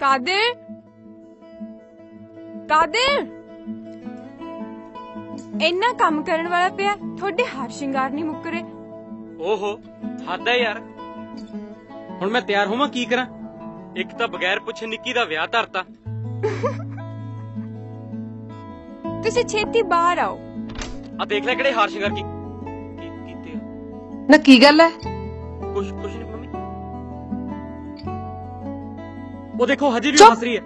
ਕਾਦਰ ਕਾਦਰ ਇੰਨਾ ਕੰਮ ਕਰਨ ਵਾਲਾ ਪਿਆ ਤੁਹਾਡੇ ਹਰ ਸ਼ਿੰਗਾਰ ਨਹੀਂ ਮੁੱਕਰੇ ਓਹੋ ਹੱਦ ਯਾਰ। ਹੁਣ ਮੈਂ ਤਿਆਰ ਹੋਵਾਂ ਕੀ ਕਰਾਂ? ਇੱਕ ਤਾਂ ਬਗੈਰ ਪੁੱਛੇ ਨਿੱਕੀ ਦਾ ਵਿਆਹ ਧਰਤਾ। ਤੁਸੀਂ ਛੇਤੀ ਬਾਹਰ ਆਓ। ਆ ਦੇਖ ਲੈ ਕਿਹੜੇ ਹਾਰ ਸ਼ਿੰਗਾਰ ਕੀ ਕੀਤੇ ਨਾ ਕੀ ਗੱਲ ਹੈ ਕੁਛ ਕੁਛ ਨਹੀਂ ਉਹ ਦੇਖੋ ਹਜੇ ਵੀ ਚੁੱਪ। ਹੱਸ ਰਹੀ ਹੈ।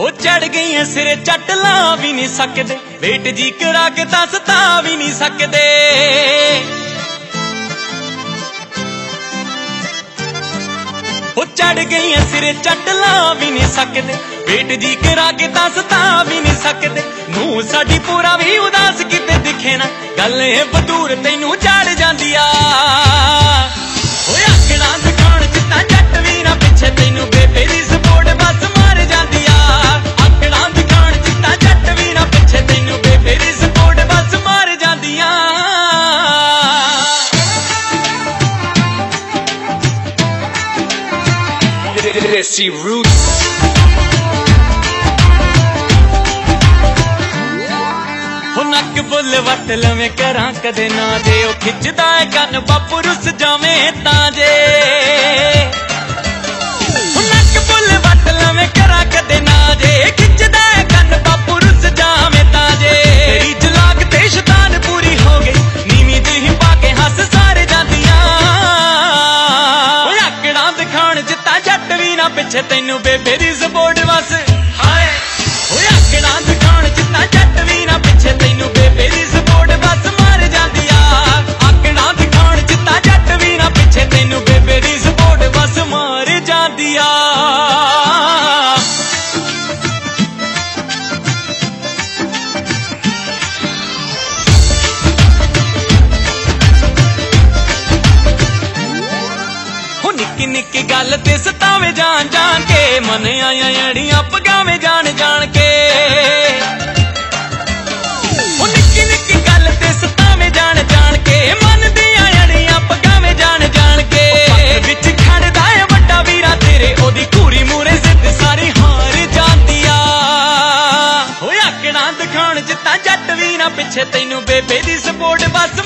ਹੋ ਚੜ ਗਈਆਂ ਸਿਰੇ ਚੱਟ ਲਾ ਵੀ ਨਹੀਂ ਸਕਦੇ। ਵੇਟ ਜੀ ਕਰਾ ਕੇ ਤਾਂ ਸਤਾ ਵੀ ਨਹੀਂ ਸਕਦੇ। ਉਹ ਚੜ ਗਈਆਂ ਸਿਰੇ ਚੱਟ ਲਾ ਵੀ ਨਹੀਂ ਸਕਦੇ। ਵੇਟ ਜੀ ਕਰਾ ਕੇ ਤਾਂ ਸਤਾ ਵੀ ਨਹੀਂ ਸਕਦੇ। ਮੂੰਹ ਸਾਡੀ ਪੂਰਾ ਵੀ ਉਦਾਸ ਕਿਤੇ ਦਿਖੇ ਨਾ। ਗੱਲ ਇਹ ਬਦੂਰ ਤੈਨੂੰ ਚੜ ਜਾਂਦੀ ਆ। ਦੇਸੀ ਰੂਟਸ ਹੋ ਨੱਕ ਬੁੱਲ ਵੱਟ ਲਵੇਂ ਕਰਾਂ ਕਦੇ ਨਾ ਦੇ। ਉਹ ਖਿੱਚਦਾ ਏ ਕੰਨ, ਬਾਪੂ ਰੁੱਸ ਜਾਵੇਂ ਤਾਂ ਜੇ। ਵੀ ਪਿੱਛੇ ਤੈਨੂੰ ਬੇਬੇ ਦੀ ਸਪੋਰਟ ਬਸ ਹਾਏ, ਓਏ ਆਕੜਾਂ ਦਿਖਾਣ ਚ ਜੱਟ ਵੀ ਨਾ ਪਿੱਛੇ ਤੈਨੂੰ ਬੇਬੇ ਦੀ ਗੱਲ ਤੇ ਸਤਾਵੇ ਜਾਣ ਜਾਣ ਕੇ। ਮਨ ਆਇਆ ਅੜੀਆਂ ਪਗਾਵੇ ਜਾਣ ਜਾਣ ਕੇ। ਹੋ ਨਿੱਕੀ ਨਿੱਕੀ ਗੱਲ ਤੇ ਸਤਾਵੇ ਜਾਣ ਜਾਣ ਕੇ। ਮਨ ਦੀਆਂ ਅੜੀਆਂ ਪਗਾਵੇ ਜਾਣ ਜਾਣ ਕੇ। ਵਿੱਚ ਖੜਦਾ ਏ ਵੱਡਾ ਵੀਰਾ ਤੇਰੇ। ਉਹਦੀ ਘੂਰੀ ਮੂਰੇ ਜ਼ਿੱਦ ਸਾਰੀ ਹਾਰ ਜਾਂਦੀ ਆ ਹੋਇਆ ਆਕਣਾ ਦਿਖਾਣ ਚ ਤਾਂ ਜੱਟ ਵੀ ਨਾ ਪਿੱਛੇ। ਤੈਨੂੰ ਬੇਬੇ ਦੀ ਸਪੋਰਟ ਬਸ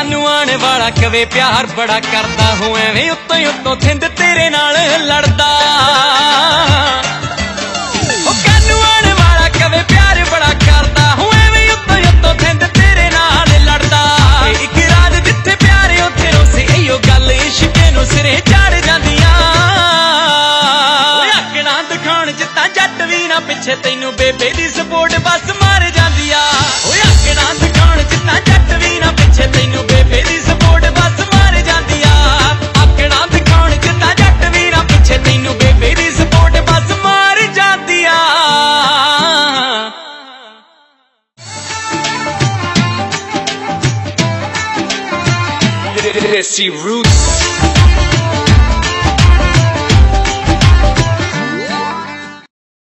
ਉਹ ਆਣ ਵਾਲਾ ਕਵੇ ਪਿਆਰ ਬੜਾ ਕਰਦਾ ਹੋ, ਐਵੇਂ ਉੱਤੋਂ ਹੀ ਉੱਤੋਂ ਥਿੰਦ ਤੇਰੇ ਨਾਲ ਲੜਦਾ। ਉਹ ਕਾਨੂੰ ਆਣ ਵਾਲਾ ਕਵੇ ਪਿਆਰ ਬੜਾ ਕਰਦਾ ਹੋ, ਐਵੇਂ ਹੀ ਉੱਤੋਂ ਹੀ ਉੱਤੋਂ ਥਿੰਦ ਤੇਰੇ ਨਾਲ ਲੜਦਾ। ਇੱਕ ਰਾਜ ਜਿੱਥੇ ਪਿਆਰ ਉੱਥੇ ਰੋਸੇ ਇਹੋ ਗੱਲ ਇਸ਼ਕੇ ਨੂੰ ਸਿਰੇ ਚੜ ਜਾਂਦੀਆਂ। ਓਏ ਆਕਣਾ ਦਿਖਾਣ ਚ ਤਾਂ ਜੱਟ ਵੀ ਨਾ ਪਿੱਛੇ, ਤੈਨੂੰ ਬੇਬੇ ਦੀ ਸਪੋਰਟ ਬਸ Hennessy Roots.